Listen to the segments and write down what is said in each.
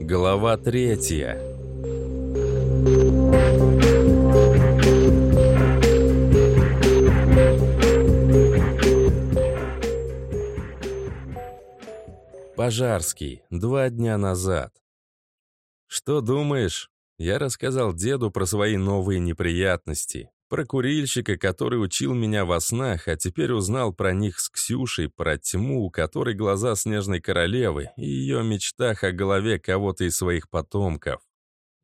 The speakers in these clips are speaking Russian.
Глава третья. Пожарский. Два дня назад. «Что думаешь?» Я рассказал деду про свои новые неприятности. Про курильщика, который учил меня во снах, а теперь узнал про них с Ксюшей, про тьму, у которой глаза снежной королевы и ее мечтах о голове кого-то из своих потомков.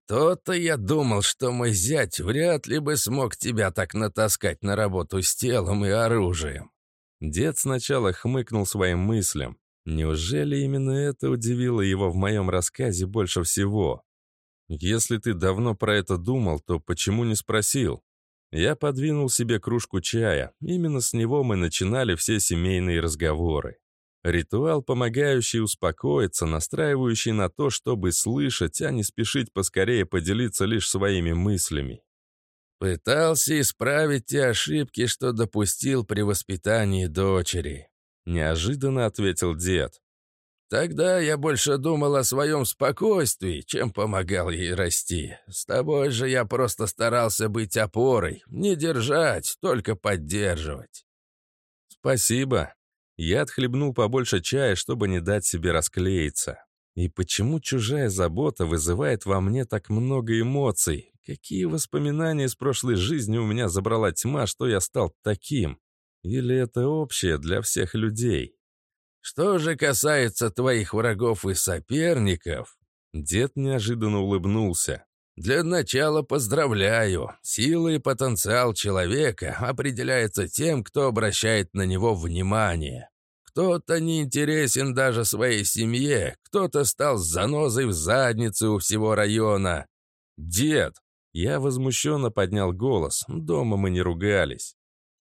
«То-то я думал, что мой зять вряд ли бы смог тебя так натаскать на работу с телом и оружием». Дед сначала хмыкнул своим мыслям. Неужели именно это удивило его в моем рассказе больше всего? Если ты давно про это думал, то почему не спросил? Я подвинул себе кружку чая. Именно с него мы начинали все семейные разговоры. Ритуал, помогающий успокоиться, настраивающий на то, чтобы слышать, а не спешить поскорее поделиться лишь своими мыслями. «Пытался исправить те ошибки, что допустил при воспитании дочери», — неожиданно ответил дед. Тогда я больше думал о своем спокойствии, чем помогал ей расти. С тобой же я просто старался быть опорой, не держать, только поддерживать. Спасибо. Я отхлебнул побольше чая, чтобы не дать себе расклеиться. И почему чужая забота вызывает во мне так много эмоций? Какие воспоминания из прошлой жизни у меня забрала тьма, что я стал таким? Или это общее для всех людей? Что же касается твоих врагов и соперников...» Дед неожиданно улыбнулся. «Для начала поздравляю. Сила и потенциал человека определяется тем, кто обращает на него внимание. Кто-то не интересен даже своей семье, кто-то стал занозой в заднице у всего района. Дед!» Я возмущенно поднял голос. Дома мы не ругались.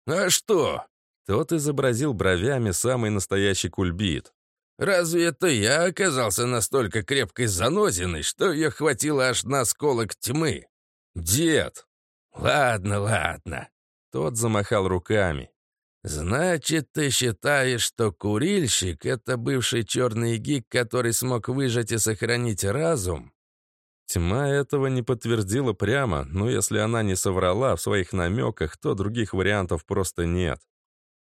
«А что? Тот изобразил бровями самый настоящий кульбит. «Разве это я оказался настолько крепкой занозиной, что ее хватило аж на осколок тьмы?» «Дед!» «Ладно, ладно». Тот замахал руками. «Значит, ты считаешь, что курильщик — это бывший черный гик, который смог выжать и сохранить разум?» Тьма этого не подтвердила прямо, но если она не соврала в своих намеках, то других вариантов просто нет.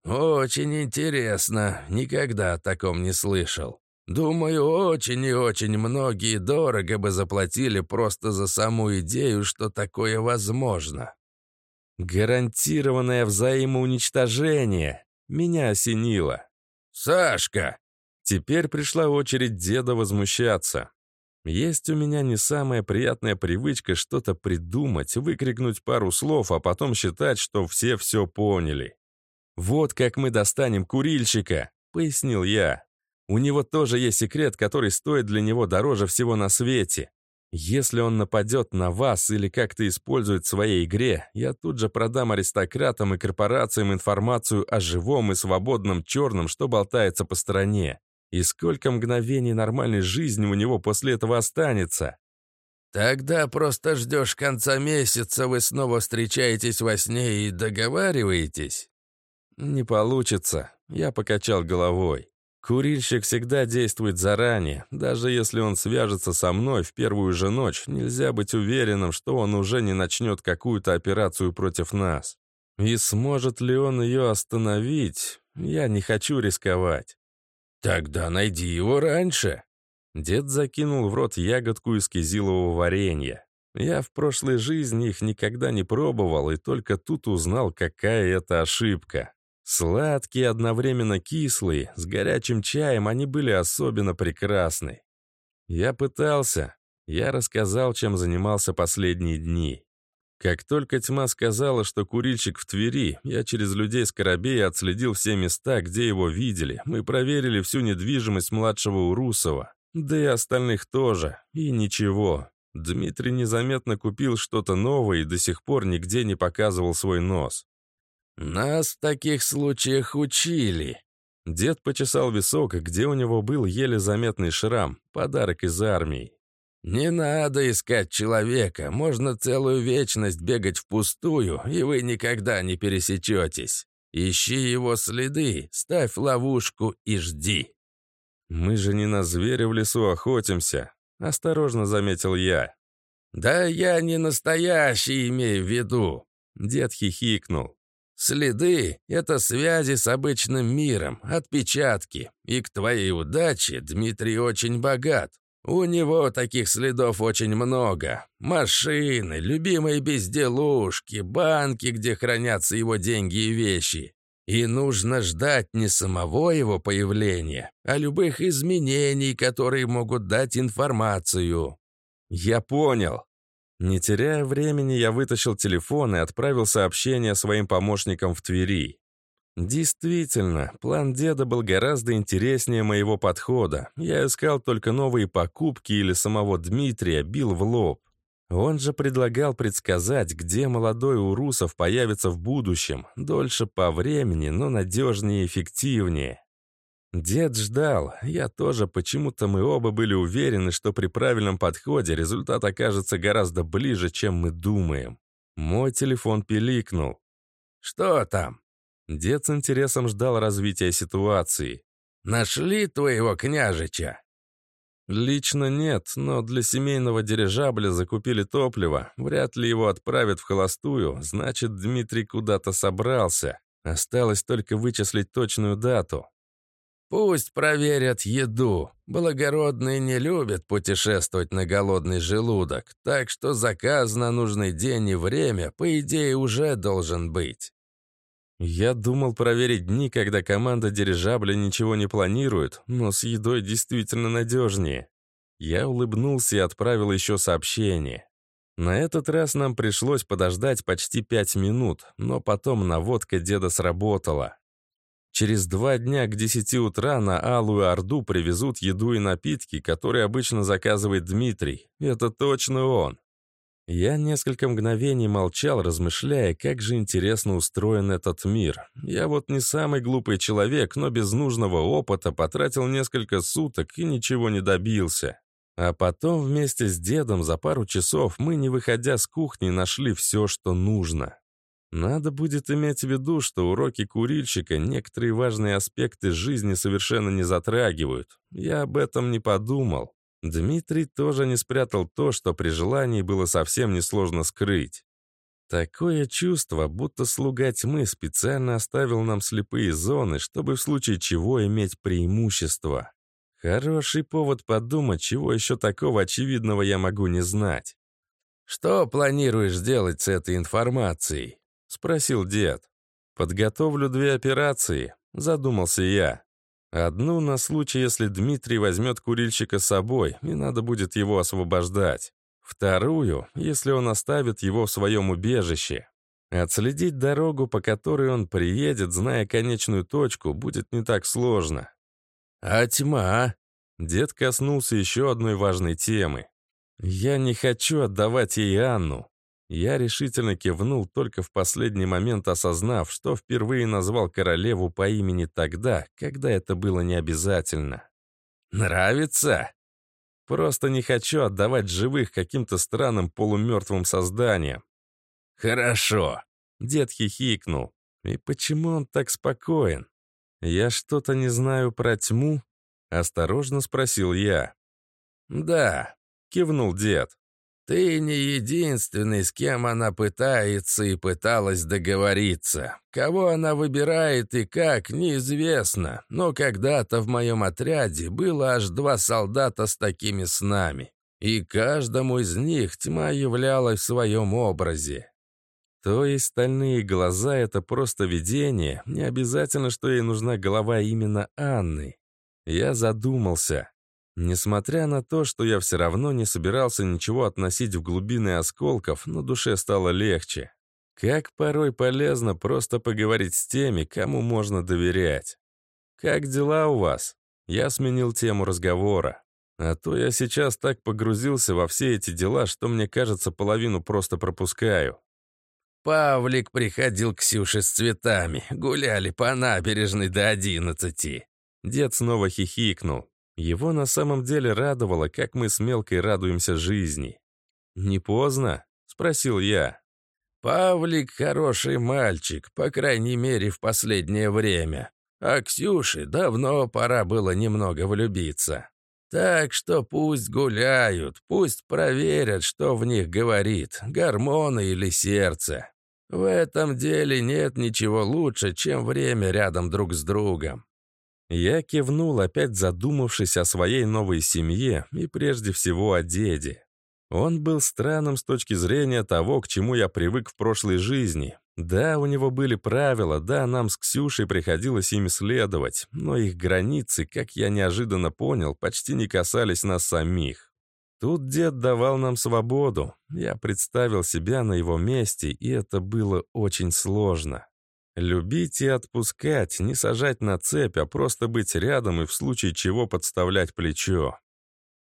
«Очень интересно. Никогда о таком не слышал. Думаю, очень и очень многие дорого бы заплатили просто за саму идею, что такое возможно». «Гарантированное взаимоуничтожение!» Меня осенило. «Сашка!» Теперь пришла очередь деда возмущаться. Есть у меня не самая приятная привычка что-то придумать, выкрикнуть пару слов, а потом считать, что все все поняли. «Вот как мы достанем курильщика», — пояснил я. «У него тоже есть секрет, который стоит для него дороже всего на свете. Если он нападет на вас или как-то использует в своей игре, я тут же продам аристократам и корпорациям информацию о живом и свободном черном, что болтается по стороне. И сколько мгновений нормальной жизни у него после этого останется?» «Тогда просто ждешь конца месяца, вы снова встречаетесь во сне и договариваетесь?» «Не получится», — я покачал головой. Курильщик всегда действует заранее. Даже если он свяжется со мной в первую же ночь, нельзя быть уверенным, что он уже не начнет какую-то операцию против нас. И сможет ли он ее остановить, я не хочу рисковать. «Тогда найди его раньше». Дед закинул в рот ягодку из кизилового варенья. Я в прошлой жизни их никогда не пробовал и только тут узнал, какая это ошибка. Сладкие, одновременно кислые, с горячим чаем они были особенно прекрасны. Я пытался. Я рассказал, чем занимался последние дни. Как только тьма сказала, что курильщик в Твери, я через людей с Коробея отследил все места, где его видели. Мы проверили всю недвижимость младшего Урусова. Да и остальных тоже. И ничего. Дмитрий незаметно купил что-то новое и до сих пор нигде не показывал свой нос. «Нас в таких случаях учили». Дед почесал висок, где у него был еле заметный шрам, подарок из армии. «Не надо искать человека, можно целую вечность бегать впустую, и вы никогда не пересечетесь. Ищи его следы, ставь ловушку и жди». «Мы же не на зверя в лесу охотимся». осторожно заметил я. «Да я не настоящий имею в виду», — дед хихикнул. «Следы — это связи с обычным миром, отпечатки. И к твоей удаче Дмитрий очень богат. У него таких следов очень много. Машины, любимые безделушки, банки, где хранятся его деньги и вещи. И нужно ждать не самого его появления, а любых изменений, которые могут дать информацию. «Я понял». Не теряя времени, я вытащил телефон и отправил сообщение своим помощникам в Твери. Действительно, план деда был гораздо интереснее моего подхода. Я искал только новые покупки или самого Дмитрия бил в лоб. Он же предлагал предсказать, где молодой Урусов появится в будущем, дольше по времени, но надежнее и эффективнее. Дед ждал, я тоже, почему-то мы оба были уверены, что при правильном подходе результат окажется гораздо ближе, чем мы думаем. Мой телефон пиликнул. «Что там?» Дед с интересом ждал развития ситуации. «Нашли твоего княжича?» «Лично нет, но для семейного дирижабля закупили топливо. Вряд ли его отправят в холостую, значит, Дмитрий куда-то собрался. Осталось только вычислить точную дату. Пусть проверят еду. Благородные не любят путешествовать на голодный желудок, так что заказ на нужный день и время, по идее, уже должен быть. Я думал проверить дни, когда команда дирижабля ничего не планирует, но с едой действительно надежнее. Я улыбнулся и отправил еще сообщение. На этот раз нам пришлось подождать почти пять минут, но потом наводка деда сработала. Через два дня к 10 утра на Алую Орду привезут еду и напитки, которые обычно заказывает Дмитрий. Это точно он. Я несколько мгновений молчал, размышляя, как же интересно устроен этот мир. Я вот не самый глупый человек, но без нужного опыта потратил несколько суток и ничего не добился. А потом вместе с дедом за пару часов мы, не выходя с кухни, нашли все, что нужно. Надо будет иметь в виду, что уроки курильщика некоторые важные аспекты жизни совершенно не затрагивают. Я об этом не подумал. Дмитрий тоже не спрятал то, что при желании было совсем несложно скрыть. Такое чувство, будто слуга тьмы специально оставил нам слепые зоны, чтобы в случае чего иметь преимущество. Хороший повод подумать, чего еще такого очевидного я могу не знать. «Что планируешь делать с этой информацией?» — спросил дед. «Подготовлю две операции», — задумался я. Одну на случай, если Дмитрий возьмет курильщика с собой, и надо будет его освобождать. Вторую, если он оставит его в своем убежище. Отследить дорогу, по которой он приедет, зная конечную точку, будет не так сложно. «А тьма?» Дед коснулся еще одной важной темы. «Я не хочу отдавать ей Анну. Я решительно кивнул, только в последний момент осознав, что впервые назвал королеву по имени тогда, когда это было не обязательно. «Нравится?» «Просто не хочу отдавать живых каким-то странным полумертвым созданиям». «Хорошо», — дед хихикнул. «И почему он так спокоен? Я что-то не знаю про тьму?» — осторожно спросил я. «Да», — кивнул дед. Ты не единственный, с кем она пытается и пыталась договориться. Кого она выбирает и как, неизвестно, но когда-то в моем отряде было аж два солдата с такими снами, и каждому из них тьма являлась в своем образе. То есть стальные глаза — это просто видение, не обязательно, что ей нужна голова именно Анны. Я задумался. Несмотря на то, что я все равно не собирался ничего относить в глубины осколков, на душе стало легче. Как порой полезно просто поговорить с теми, кому можно доверять. «Как дела у вас?» Я сменил тему разговора. А то я сейчас так погрузился во все эти дела, что мне кажется, половину просто пропускаю. Павлик приходил к Ксюше с цветами, гуляли по набережной до одиннадцати. Дед снова хихикнул. Его на самом деле радовало, как мы с Мелкой радуемся жизни. «Не поздно?» — спросил я. «Павлик хороший мальчик, по крайней мере, в последнее время. А Ксюше давно пора было немного влюбиться». Так что пусть гуляют, пусть проверят, что в них говорит, гормоны или сердце. В этом деле нет ничего лучше, чем время рядом друг с другом. Я кивнул, опять задумавшись о своей новой семье и прежде всего о деде. Он был странным с точки зрения того, к чему я привык в прошлой жизни. Да, у него были правила, да, нам с Ксюшей приходилось ими следовать, но их границы, как я неожиданно понял, почти не касались нас самих. Тут дед давал нам свободу. Я представил себя на его месте, и это было очень сложно. Любить и отпускать, не сажать на цепь, а просто быть рядом и в случае чего подставлять плечо.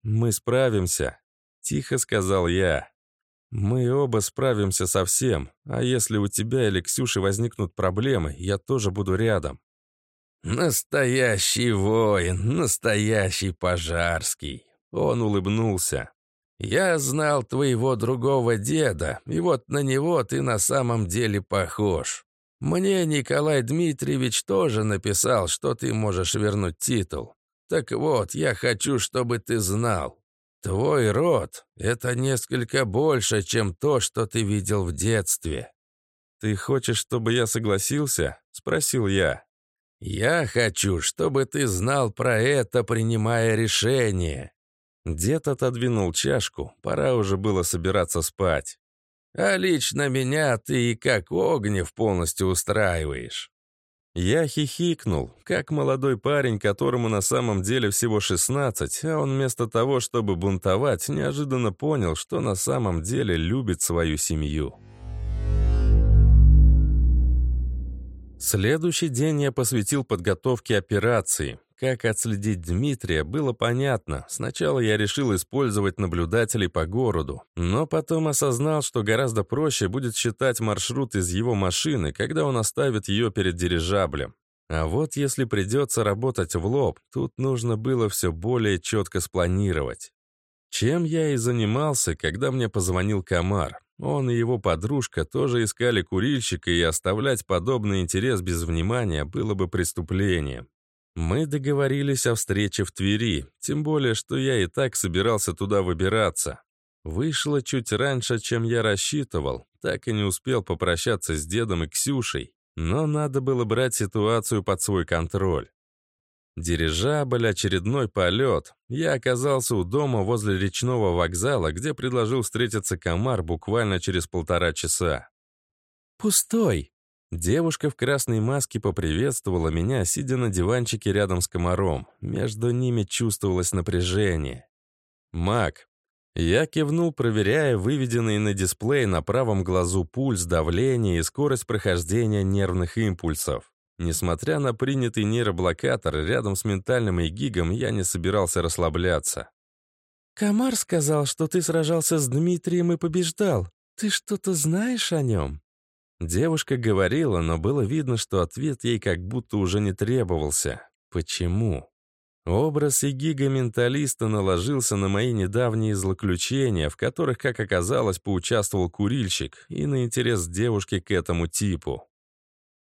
«Мы справимся», — тихо сказал я. «Мы оба справимся со всем, а если у тебя или Ксюши возникнут проблемы, я тоже буду рядом». «Настоящий воин, настоящий пожарский», — он улыбнулся. «Я знал твоего другого деда, и вот на него ты на самом деле похож. Мне Николай Дмитриевич тоже написал, что ты можешь вернуть титул. Так вот, я хочу, чтобы ты знал. Твой род — это несколько больше, чем то, что ты видел в детстве. «Ты хочешь, чтобы я согласился?» — спросил я. «Я хочу, чтобы ты знал про это, принимая решение». Дед отодвинул чашку, пора уже было собираться спать. А лично меня ты и как Огнев полностью устраиваешь». Я хихикнул, как молодой парень, которому на самом деле всего 16, а он вместо того, чтобы бунтовать, неожиданно понял, что на самом деле любит свою семью. Следующий день я посвятил подготовке операции. Как отследить Дмитрия, было понятно. Сначала я решил использовать наблюдателей по городу, но потом осознал, что гораздо проще будет считать маршрут из его машины, когда он оставит ее перед дирижаблем. А вот если придется работать в лоб, тут нужно было все более четко спланировать. Чем я и занимался, когда мне позвонил Комар. Он и его подружка тоже искали курильщика, и оставлять подобный интерес без внимания было бы преступлением. Мы договорились о встрече в Твери, тем более, что я и так собирался туда выбираться. Вышло чуть раньше, чем я рассчитывал, так и не успел попрощаться с дедом и Ксюшей, но надо было брать ситуацию под свой контроль. Дирижабль, очередной полет. Я оказался у дома возле речного вокзала, где предложил встретиться комар буквально через полтора часа. «Пустой!» Девушка в красной маске поприветствовала меня, сидя на диванчике рядом с комаром. Между ними чувствовалось напряжение. «Мак». Я кивнул, проверяя выведенный на дисплей на правом глазу пульс, давление и скорость прохождения нервных импульсов. Несмотря на принятый нейроблокатор, рядом с ментальным эгигом я не собирался расслабляться. «Комар сказал, что ты сражался с Дмитрием и побеждал. Ты что-то знаешь о нем?» Девушка говорила, но было видно, что ответ ей как будто уже не требовался. Почему? Образ Игига-менталиста наложился на мои недавние злоключения, в которых, как оказалось, поучаствовал курильщик, и на интерес девушки к этому типу.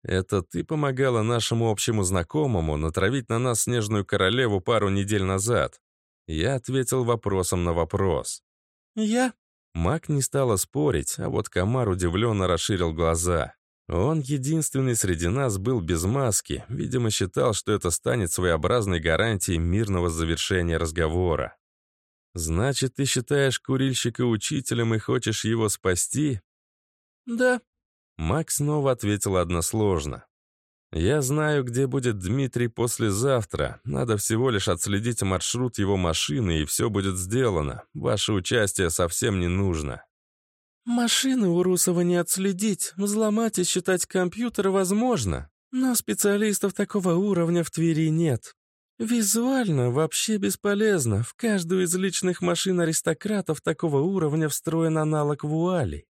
«Это ты помогала нашему общему знакомому натравить на нас снежную королеву пару недель назад?» Я ответил вопросом на вопрос. «Я?» Маг не стала спорить, а вот комар удивленно расширил глаза. Он единственный среди нас был без маски, видимо, считал, что это станет своеобразной гарантией мирного завершения разговора. «Значит, ты считаешь курильщика учителем и хочешь его спасти?» «Да». Макс снова ответил односложно. «Я знаю, где будет Дмитрий послезавтра. Надо всего лишь отследить маршрут его машины, и все будет сделано. Ваше участие совсем не нужно». «Машины у Русова не отследить. Взломать и считать компьютер возможно. Но специалистов такого уровня в Твери нет. Визуально вообще бесполезно. В каждую из личных машин аристократов такого уровня встроен аналог вуали.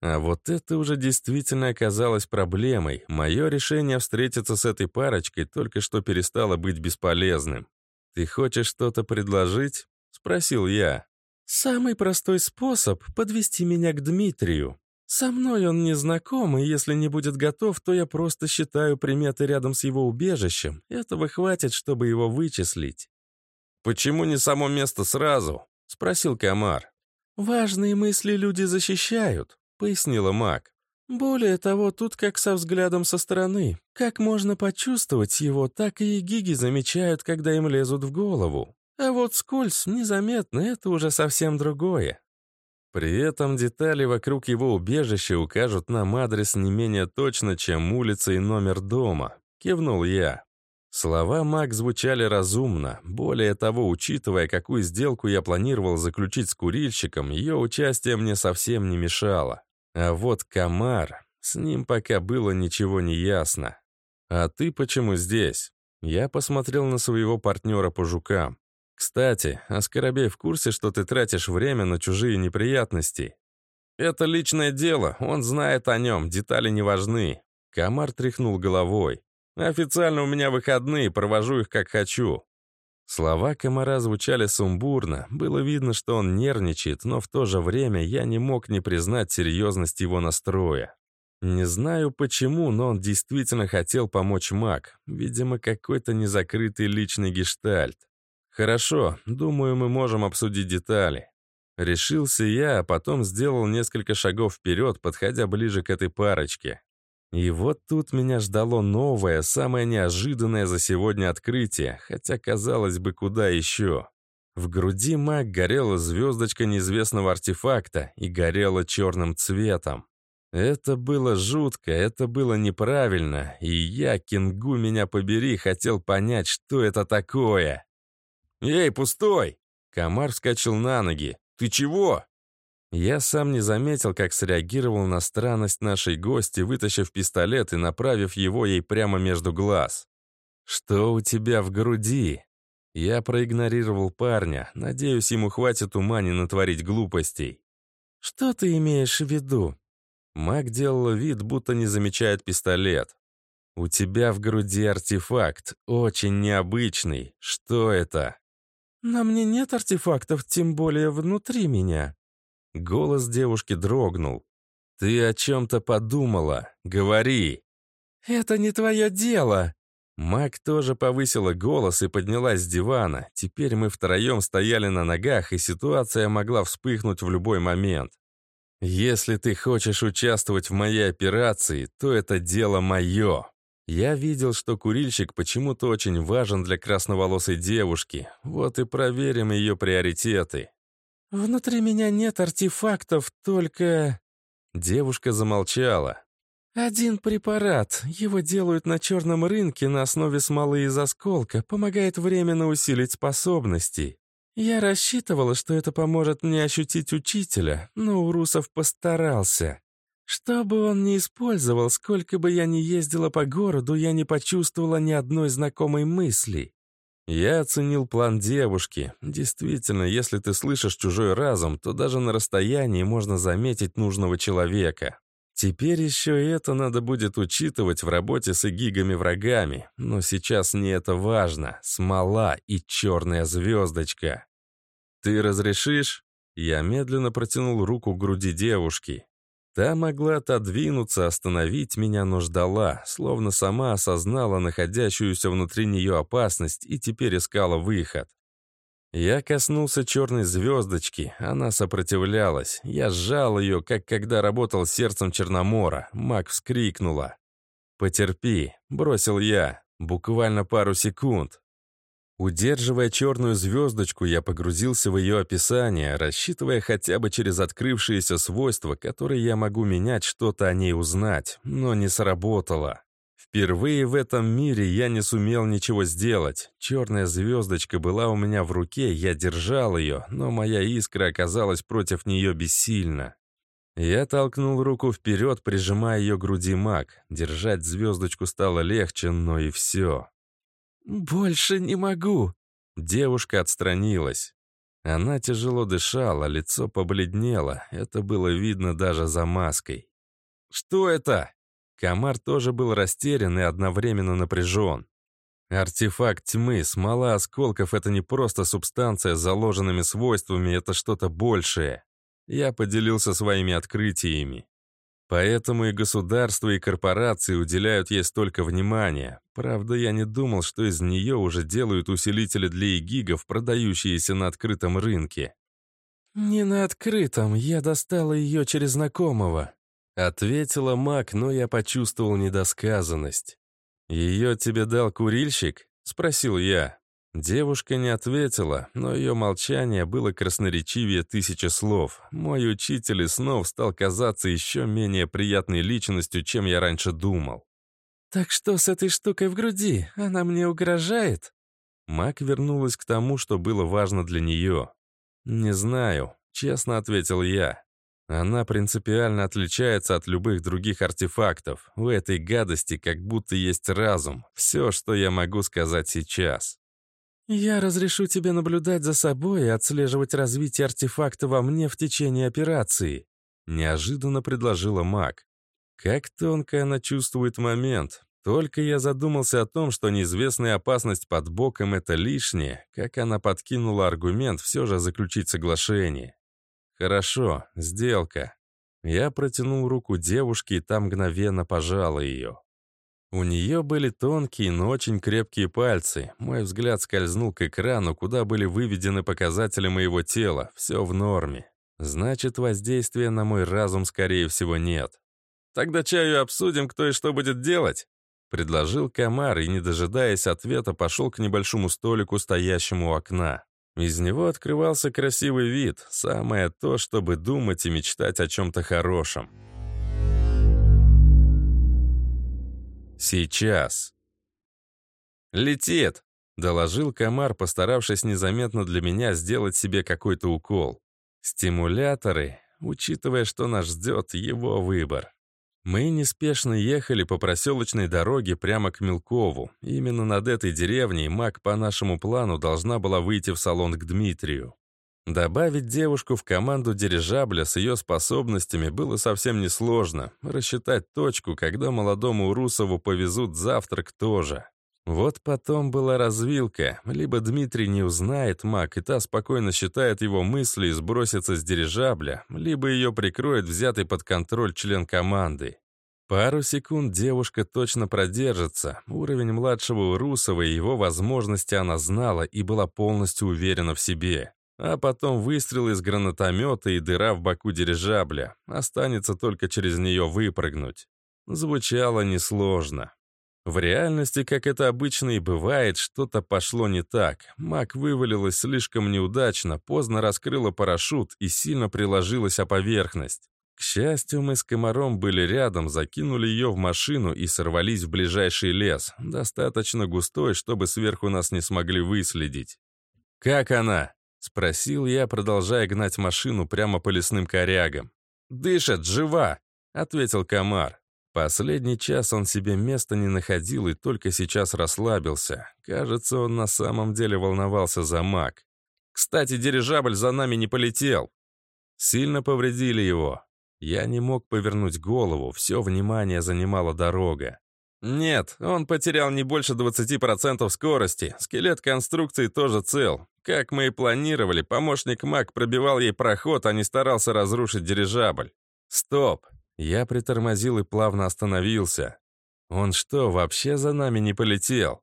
А вот это уже действительно оказалось проблемой. Мое решение встретиться с этой парочкой только что перестало быть бесполезным. «Ты хочешь что-то предложить?» — спросил я. «Самый простой способ — подвести меня к Дмитрию. Со мной он не знаком, и если не будет готов, то я просто считаю приметы рядом с его убежищем. Этого хватит, чтобы его вычислить». «Почему не само место сразу?» — спросил комар. «Важные мысли люди защищают», — пояснила маг. «Более того, тут как со взглядом со стороны. Как можно почувствовать его, так и гиги замечают, когда им лезут в голову. А вот скользь незаметно — это уже совсем другое». При этом детали вокруг его убежища укажут нам адрес не менее точно, чем улица и номер дома. Кивнул я. Слова Мак звучали разумно. Более того, учитывая, какую сделку я планировал заключить с курильщиком, ее участие мне совсем не мешало. А вот комар, с ним пока было ничего не ясно. «А ты почему здесь?» Я посмотрел на своего партнера по жукам. «Кстати, а Скоробей в курсе, что ты тратишь время на чужие неприятности?» «Это личное дело, он знает о нем, детали не важны». Комар тряхнул головой. Официально у меня выходные, провожу их как хочу». Слова комара звучали сумбурно, было видно, что он нервничает, но в то же время я не мог не признать серьезность его настроя. Не знаю почему, но он действительно хотел помочь маг. Видимо, какой-то незакрытый личный гештальт. Хорошо, думаю, мы можем обсудить детали. Решился я, а потом сделал несколько шагов вперед, подходя ближе к этой парочке. И вот тут меня ждало новое, самое неожиданное за сегодня открытие, хотя, казалось бы, куда еще. В груди маг горела звездочка неизвестного артефакта и горела черным цветом. Это было жутко, это было неправильно, и я, Кингу, меня побери, хотел понять, что это такое. «Эй, пустой!» Комар вскочил на ноги. «Ты чего?» Я сам не заметил, как среагировал на странность нашей гости, вытащив пистолет и направив его ей прямо между глаз. «Что у тебя в груди?» Я проигнорировал парня. Надеюсь, ему хватит ума не натворить глупостей. «Что ты имеешь в виду?» Маг делала вид, будто не замечает пистолет. «У тебя в груди артефакт, очень необычный. Что это?» «На мне нет артефактов, тем более внутри меня», Голос девушки дрогнул. «Ты о чем-то подумала. Говори!» «Это не твое дело!» Мак тоже повысила голос и поднялась с дивана. Теперь мы втроем стояли на ногах, и ситуация могла вспыхнуть в любой момент. «Если ты хочешь участвовать в моей операции, то это дело мое!» Я видел, что курильщик почему-то очень важен для красноволосой девушки. Вот и проверим ее приоритеты. «Внутри меня нет артефактов, только...» Девушка замолчала. «Один препарат. Его делают на черном рынке на основе смолы из осколка, помогает временно усилить способности. Я рассчитывала, что это поможет мне ощутить учителя, но Урусов постарался. Что бы он ни использовал, сколько бы я ни ездила по городу, я не почувствовала ни одной знакомой мысли. Я оценил план девушки. Действительно, если ты слышишь чужой разум, то даже на расстоянии можно заметить нужного человека. Теперь еще это надо будет учитывать в работе с игигами-врагами, но сейчас не это важно. Смола и черная звездочка. «Ты разрешишь?» Я медленно протянул руку к груди девушки. Та могла отодвинуться, остановить меня, но ждала, словно сама осознала находящуюся внутри нее опасность и теперь искала выход. Я коснулся черной звездочки, она сопротивлялась. Я сжал ее, как когда работал сердцем Черномора. Маг вскрикнула. «Потерпи», — бросил я. Буквально пару секунд. Удерживая черную звездочку, я погрузился в ее описание, рассчитывая хотя бы через открывшиеся свойства, которые я могу менять, что-то о ней узнать, но не сработало. Впервые в этом мире я не сумел ничего сделать. Черная звездочка была у меня в руке, я держал ее, но моя искра оказалась против нее бессильна. Я толкнул руку вперед, прижимая ее груди маг. Держать звездочку стало легче, но и все. «Больше не могу!» Девушка отстранилась. Она тяжело дышала, лицо побледнело. Это было видно даже за маской. «Что это?» Комар тоже был растерян и одновременно напряжен. Артефакт тьмы, смола осколков — это не просто субстанция с заложенными свойствами, это что-то большее. Я поделился своими открытиями. Поэтому и государства, и корпорации уделяют ей столько внимания. Правда, я не думал, что из нее уже делают усилители для игигов, продающиеся на открытом рынке. «Не на открытом, я достала ее через знакомого», — ответила Мак, но я почувствовал недосказанность. «Ее тебе дал курильщик?» — спросил я. Девушка не ответила, но ее молчание было красноречивее тысячи слов. Мой учитель и снов стал казаться еще менее приятной личностью, чем я раньше думал. «Так что с этой штукой в груди? Она мне угрожает?» Мак вернулась к тому, что было важно для нее. «Не знаю», — честно ответил я. «Она принципиально отличается от любых других артефактов. В этой гадости как будто есть разум. Все, что я могу сказать сейчас». «Я разрешу тебе наблюдать за собой и отслеживать развитие артефакта во мне в течение операции», неожиданно предложила маг. Как тонко она чувствует момент. Только я задумался о том, что неизвестная опасность под боком — это лишнее, как она подкинула аргумент все же заключить соглашение. «Хорошо, сделка». Я протянул руку девушке, и там мгновенно пожала ее. У нее были тонкие, но очень крепкие пальцы. Мой взгляд скользнул к экрану, куда были выведены показатели моего тела. Все в норме. Значит, воздействия на мой разум, скорее всего, нет. «Тогда чаю обсудим, кто и что будет делать», — предложил комар и, не дожидаясь ответа, пошел к небольшому столику, стоящему у окна. Из него открывался красивый вид, самое то, чтобы думать и мечтать о чем-то хорошем. Сейчас. «Летит!» — доложил комар, постаравшись незаметно для меня сделать себе какой-то укол. Стимуляторы, учитывая, что нас ждет, его выбор. Мы неспешно ехали по проселочной дороге прямо к Мелкову. Именно над этой деревней маг по нашему плану должна была выйти в салон к Дмитрию. Добавить девушку в команду дирижабля с ее способностями было совсем несложно. Рассчитать точку, когда молодому Урусову повезут завтрак тоже. Вот потом была развилка. Либо Дмитрий не узнает маг, и та спокойно считает его мысли и сбросится с дирижабля, либо ее прикроет взятый под контроль член команды. Пару секунд девушка точно продержится. Уровень младшего Урусова и его возможности она знала и была полностью уверена в себе. А потом выстрел из гранатомета и дыра в боку дирижабля. Останется только через нее выпрыгнуть. Звучало несложно. В реальности, как это обычно и бывает, что-то пошло не так. Мак вывалилась слишком неудачно, поздно раскрыла парашют и сильно приложилась о поверхность. К счастью, мы с комаром были рядом, закинули ее в машину и сорвались в ближайший лес, достаточно густой, чтобы сверху нас не смогли выследить. «Как она?» — спросил я, продолжая гнать машину прямо по лесным корягам. «Дышит, жива!» — ответил комар. Последний час он себе места не находил и только сейчас расслабился. Кажется, он на самом деле волновался за маг. «Кстати, дирижабль за нами не полетел!» Сильно повредили его. Я не мог повернуть голову, все внимание занимала дорога. «Нет, он потерял не больше 20% скорости. Скелет конструкции тоже цел. Как мы и планировали, помощник Мак пробивал ей проход, а не старался разрушить дирижабль. Стоп. Я притормозил и плавно остановился. Он что, вообще за нами не полетел?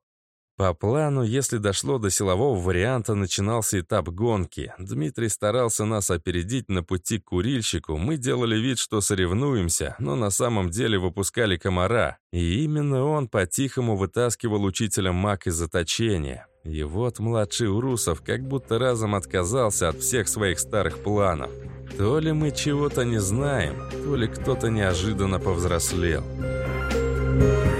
По плану, если дошло до силового варианта, начинался этап гонки. Дмитрий старался нас опередить на пути к курильщику. Мы делали вид, что соревнуемся, но на самом деле выпускали комара. И именно он по-тихому вытаскивал учителя маг из заточения. И вот младший Урусов как будто разом отказался от всех своих старых планов. То ли мы чего-то не знаем, то ли кто-то неожиданно повзрослел. Thank